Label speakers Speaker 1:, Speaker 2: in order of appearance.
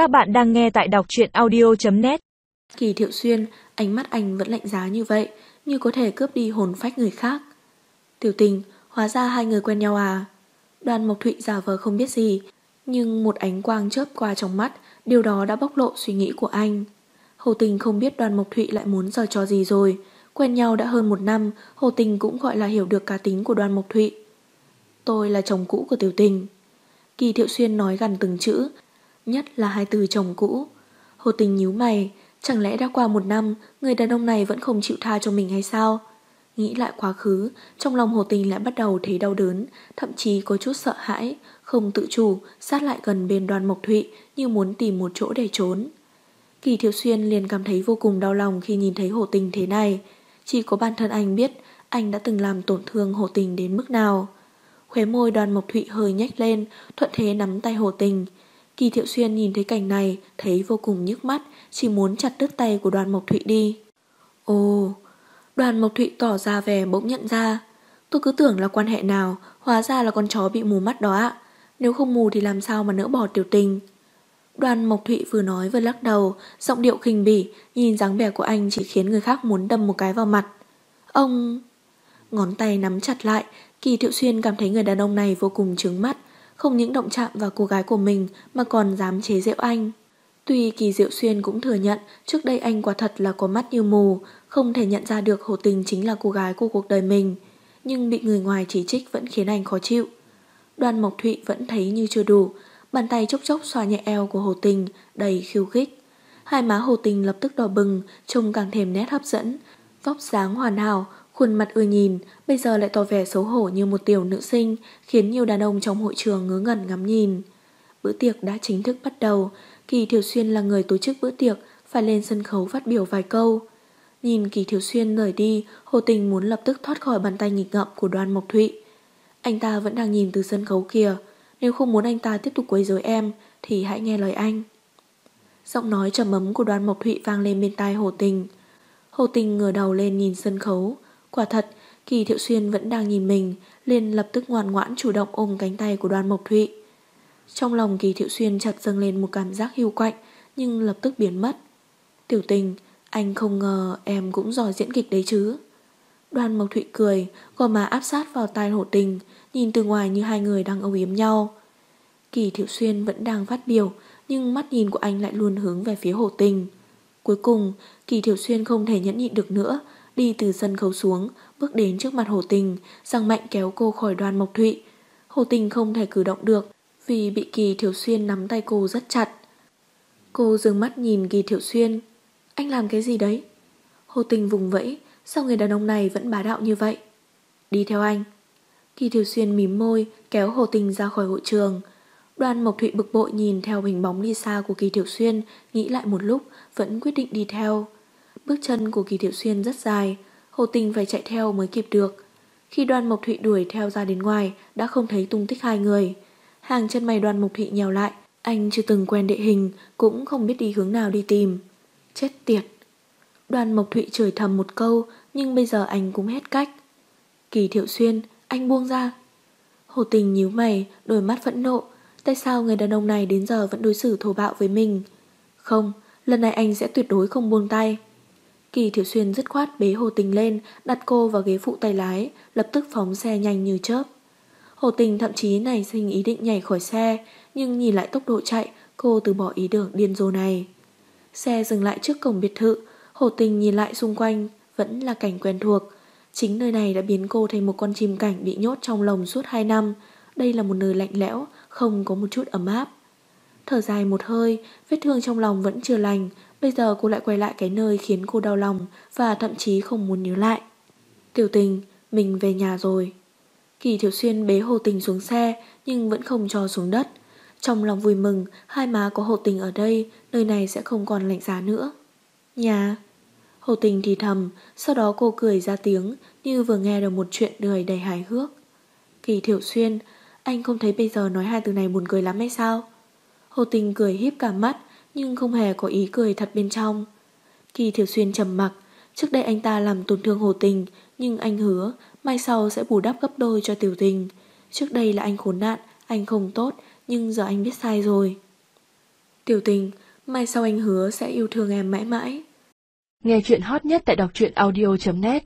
Speaker 1: Các bạn đang nghe tại đọc truyện audio.net
Speaker 2: Kỳ Thiệu Xuyên, ánh mắt anh vẫn lạnh giá như vậy, như có thể cướp đi hồn phách người khác. Tiểu tình, hóa ra hai người quen nhau à? Đoàn Mộc Thụy giả vờ không biết gì, nhưng một ánh quang chớp qua trong mắt, điều đó đã bóc lộ suy nghĩ của anh. Hồ Tình không biết đoàn Mộc Thụy lại muốn giở trò gì rồi. Quen nhau đã hơn một năm, Hồ Tình cũng gọi là hiểu được cá tính của đoàn Mộc Thụy. Tôi là chồng cũ của Tiểu Tình. Kỳ Thiệu Xuyên nói gần từng chữ, nhất là hai từ chồng cũ. Hồ Tình nhíu mày, chẳng lẽ đã qua một năm, người đàn ông này vẫn không chịu tha cho mình hay sao? Nghĩ lại quá khứ, trong lòng Hồ Tình lại bắt đầu thấy đau đớn, thậm chí có chút sợ hãi, không tự chủ, sát lại gần bên đoàn Mộc Thụy như muốn tìm một chỗ để trốn. Kỳ thiếu Xuyên liền cảm thấy vô cùng đau lòng khi nhìn thấy Hồ Tình thế này. Chỉ có bản thân anh biết anh đã từng làm tổn thương Hồ Tình đến mức nào. Khóe môi đoàn Mộc Thụy hơi nhếch lên, thuận thế nắm tay Hồ Tình. Kỳ Thiệu Xuyên nhìn thấy cảnh này, thấy vô cùng nhức mắt, chỉ muốn chặt đứt tay của đoàn Mộc Thụy đi. Ồ, đoàn Mộc Thụy tỏ ra vẻ bỗng nhận ra. Tôi cứ tưởng là quan hệ nào, hóa ra là con chó bị mù mắt đó ạ. Nếu không mù thì làm sao mà nỡ bỏ tiểu tình. Đoàn Mộc Thụy vừa nói vừa lắc đầu, giọng điệu khinh bỉ, nhìn dáng vẻ của anh chỉ khiến người khác muốn đâm một cái vào mặt. Ông... Ngón tay nắm chặt lại, Kỳ Thiệu Xuyên cảm thấy người đàn ông này vô cùng trứng mắt, không những động chạm vào cô gái của mình mà còn dám chế giễu anh. Tuy Kỳ Diệu Xuyên cũng thừa nhận trước đây anh quả thật là có mắt như mù, không thể nhận ra được Hồ Tình chính là cô gái của cuộc đời mình, nhưng bị người ngoài chỉ trích vẫn khiến anh khó chịu. Đoàn Mộc Thụy vẫn thấy như chưa đủ, bàn tay chốc chốc xoa nhẹ eo của Hồ Tình, đầy khiêu khích. Hai má Hồ Tình lập tức đỏ bừng, trông càng thêm nét hấp dẫn, vóc dáng hoàn hảo, khuôn mặt ưa nhìn, bây giờ lại tỏ vẻ xấu hổ như một tiểu nữ sinh, khiến nhiều đàn ông trong hội trường ngớ ngẩn ngắm nhìn. Bữa tiệc đã chính thức bắt đầu, Kỳ Thiểu Xuyên là người tổ chức bữa tiệc, phải lên sân khấu phát biểu vài câu. Nhìn Kỳ Thiểu Xuyên rời đi, Hồ Tình muốn lập tức thoát khỏi bàn tay nghịch ngợm của đoàn Mộc Thụy. Anh ta vẫn đang nhìn từ sân khấu kia, nếu không muốn anh ta tiếp tục quấy rối em, thì hãy nghe lời anh. Giọng nói trầm ấm của đoàn Mộc Thụy vang lên bên tai Hồ Tình. Hồ Tình ngửa đầu lên nhìn sân khấu, Quả thật, Kỳ Thiệu Xuyên vẫn đang nhìn mình, liền lập tức ngoan ngoãn chủ động ôm cánh tay của đoàn Mộc Thụy. Trong lòng Kỳ Thiệu Xuyên chợt dâng lên một cảm giác hiu quạnh, nhưng lập tức biến mất. Tiểu tình, anh không ngờ em cũng giỏi diễn kịch đấy chứ. Đoàn Mộc Thụy cười, gò má áp sát vào tai hổ tình, nhìn từ ngoài như hai người đang âu yếm nhau. Kỳ Thiệu Xuyên vẫn đang phát biểu, nhưng mắt nhìn của anh lại luôn hướng về phía hổ tình. Cuối cùng, Kỳ Thiệu Xuyên không thể nhẫn nhịn được nữa, đi từ sân khấu xuống, bước đến trước mặt Hồ Tình, răng mạnh kéo cô khỏi đoàn Mộc Thụy. Hồ Tình không thể cử động được vì bị Kỳ Thiểu Xuyên nắm tay cô rất chặt. Cô dừng mắt nhìn Kỳ Thiểu Xuyên. Anh làm cái gì đấy? Hồ Tình vùng vẫy, sao người đàn ông này vẫn bá đạo như vậy? Đi theo anh. Kỳ Thiểu Xuyên mím môi, kéo Hồ Tình ra khỏi hội trường. Đoàn Mộc Thụy bực bội nhìn theo hình bóng đi xa của Kỳ Thiểu Xuyên, nghĩ lại một lúc, vẫn quyết định đi theo. Bước chân của Kỳ Thiệu Xuyên rất dài, Hồ Tình phải chạy theo mới kịp được. Khi đoàn Mộc Thụy đuổi theo ra đến ngoài, đã không thấy tung tích hai người. Hàng chân mày đoàn Mộc Thụy nhèo lại, anh chưa từng quen địa hình, cũng không biết đi hướng nào đi tìm. Chết tiệt! Đoàn Mộc Thụy chửi thầm một câu, nhưng bây giờ anh cũng hết cách. Kỳ Thiệu Xuyên, anh buông ra. Hồ Tình nhíu mày, đôi mắt phẫn nộ. Tại sao người đàn ông này đến giờ vẫn đối xử thô bạo với mình? Không, lần này anh sẽ tuyệt đối không buông tay. Kỳ Thiểu Xuyên dứt khoát bế Hồ Tình lên, đặt cô vào ghế phụ tay lái, lập tức phóng xe nhanh như chớp. Hồ Tình thậm chí nảy sinh ý định nhảy khỏi xe, nhưng nhìn lại tốc độ chạy, cô từ bỏ ý tưởng điên rồ này. Xe dừng lại trước cổng biệt thự, Hồ Tình nhìn lại xung quanh, vẫn là cảnh quen thuộc. Chính nơi này đã biến cô thành một con chim cảnh bị nhốt trong lồng suốt 2 năm. Đây là một nơi lạnh lẽo, không có một chút ấm áp. Thở dài một hơi, vết thương trong lòng vẫn chưa lành, Bây giờ cô lại quay lại cái nơi khiến cô đau lòng và thậm chí không muốn nhớ lại. Tiểu tình, mình về nhà rồi. Kỳ Thiểu Xuyên bế Hồ Tình xuống xe nhưng vẫn không cho xuống đất. Trong lòng vui mừng, hai má có Hồ Tình ở đây, nơi này sẽ không còn lạnh giá nữa. Nhà. Hồ Tình thì thầm, sau đó cô cười ra tiếng như vừa nghe được một chuyện đời đầy hài hước. Kỳ Thiểu Xuyên, anh không thấy bây giờ nói hai từ này buồn cười lắm hay sao? Hồ Tình cười híp cả mắt, nhưng không hề có ý cười thật bên trong. Kỳ Thiểu Xuyên trầm mặc, trước đây anh ta làm tổn thương Hồ Tình, nhưng anh hứa mai sau sẽ bù đắp gấp đôi cho Tiểu Tình. Trước đây là anh khốn nạn, anh không tốt, nhưng giờ anh biết sai rồi. Tiểu tình, mai sau anh hứa sẽ yêu thương em mãi mãi.
Speaker 1: Nghe chuyện hot nhất tại đọc truyện audio.net